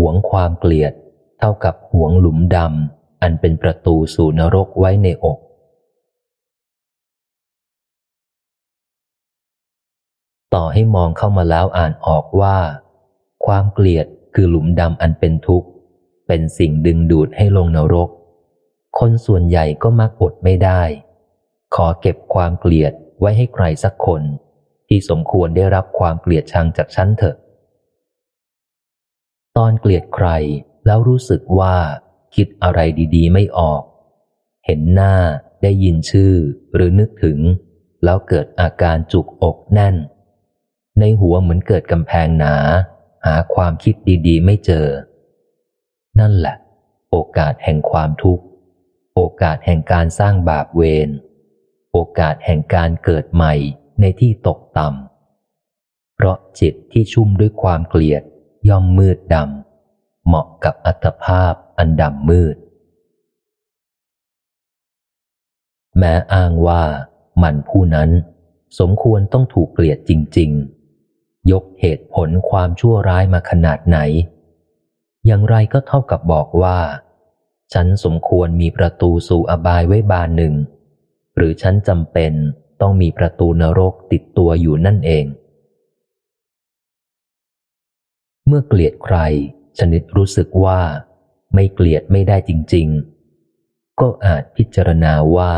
หวงความเกลียด เท่ากับหวงหลุมดำอันเป็นประตูสู่นรกไว้ในอก ต่อให้มองเข้ามาแล้วอ่านออกว่า ความเกลียดคือหลุมดำอันเป็นทุกข์ เป็นสิ่งดึงดูดให้ลงนรก คนส่วนใหญ่ก็มักอดไม่ได้ ขอเก็บความเกลียดไว้ให้ใครสักคน ที่สมควรได้รับความเกลียดชังจากฉันเถอะ ตอนเกลียดใครแล้วรู้สึกว่า คิดอะไรดีๆ ไม่ออก เห็นหน้าได้ยินชื่อหรือนึกถึง แล้วเกิดอาการจุกอกแน่น ในหัวเหมือนเกิดกำแพงหนา หาความคิดดีๆ ไม่เจอ นั่นแหละ โอกาสแห่งความทุกข์ โอกาสแห่งการสร้างบาปเวรโอกาสแห่งการเกิดใหม่ในที่ตกต่ำเพราะจิตที่ชุ่มด้วยความเกลียด ย่อมมืดดำ เหมาะกับอัตภาพอันดำมืด แม้อ้างว่ามันผู้นั้นสมควรต้องถูกเกลียดจริง ๆ ยกเหตุผลความชั่วร้ายมาขนาดไหน อย่างไรก็เท่ากับบอกว่า ฉันสมควรมีประตูสู่อบายไว้บานหนึ่ง หรือฉันจำเป็นต้องมีประตูนรกติดตัวอยู่นั่นเอง เมื่อเกลียดใคร ชนิดรู้สึกว่า ไม่เกลียดไม่ได้จริง ๆ ก็อาจพิจารณาว่า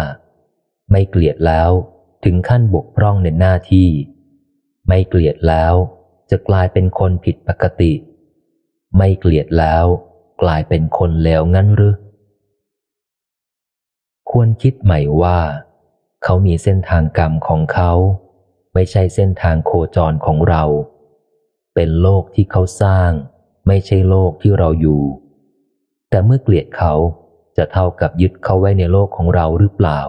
ไม่เกลียดแล้วถึงขั้นบกพร่องในหน้าที่ ไม่เกลียดแล้วจะกลายเป็นคนผิดปกติ ไม่เกลียดแล้วกลายเป็นคนเลวงั้นหรือควรคิดใหม่ว่า เขามีเส้นทางกรรมของเขา ไม่ใช่เส้นทางโคจรของเรา เป็นโลกที่เขาสร้าง ไม่ใช่โลกที่เราอยู่ แต่เมื่อเกลียดเขาจะเท่ากับยึดเขาไว้ในโลกของเราหรือเปล่า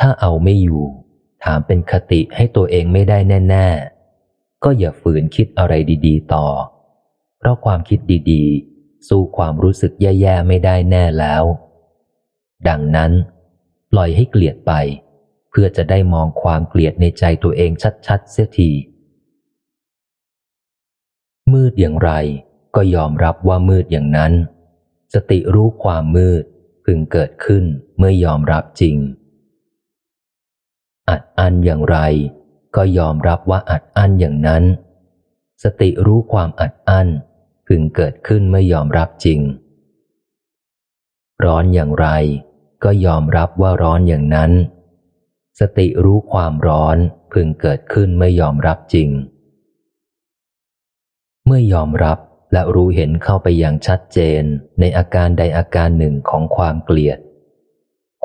ถ้าเอาไม่อยู่ ถามเป็นคติให้ตัวเองไม่ได้แน่ ๆ ก็อย่าฝืนคิดอะไรดี ๆ ต่อ เพราะความคิดดีๆ สู้ความรู้สึกแย่ ๆ ไม่ได้แน่แล้ว ดังนั้น ปล่อยให้เกลียดไป พื่อจะได้มองความเกลียดในใจตัวเองชัดๆ เสียที มืดอย่างไร ก็ยอมรับว่ามืดอย่างนั้น สติรู้ความมืดพึงเกิดขึ้นเมื่อยอมรับจริง อัดอั้นอย่างไร ก็ยอมรับว่าอัดอั้นอย่างนั้น สติรู้ความอัดอั้นพึงเกิดขึ้นเมื่อยอมรับจริง ร้อนอย่างไร ก็ยอมรับว่าร้อนอย่างนั้น สติรู้ความร้อนพึงเกิดขึ้นเมื่อยอมรับจริง เมื่อยอมรับและรู้เห็นเข้าไปอย่างชัดเจนในอาการใดอาการหนึ่งของความเกลียด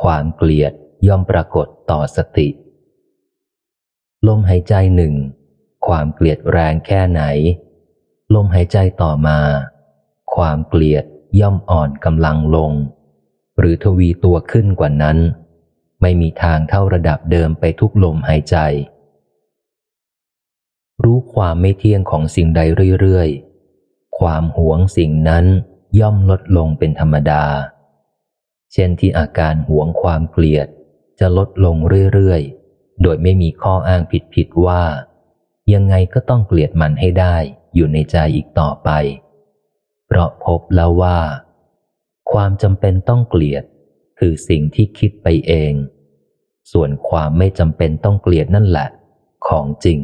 ความเกลียดย่อมปรากฏต่อสติ ลมหายใจหนึ่ง ความเกลียดแรงแค่ไหน ลมหายใจต่อมา ความเกลียดย่อมอ่อนกำลังลง หรือทวีตัวขึ้นกว่านั้น ไม่มีทางเท่าระดับเดิมไปทุกลมหายใจ รู้ความไม่เที่ยงของสิ่งใดเรื่อยๆ ความหวงสิ่งนั้นย่อมลดลงเป็นธรรมดา เช่นที่อาการหวงความเกลียดจะลดลงเรื่อยๆ โดยไม่มีข้ออ้างผิดๆว่า ยังไงก็ต้องเกลียดมันให้ได้อยู่ในใจอีกต่อไป เพราะพบแล้วว่า ความจำเป็นต้องเกลียด คือสิ่งที่คิดไปเอง ส่วนความไม่จำเป็นต้องเกลียดนั่นแหละ ของจริง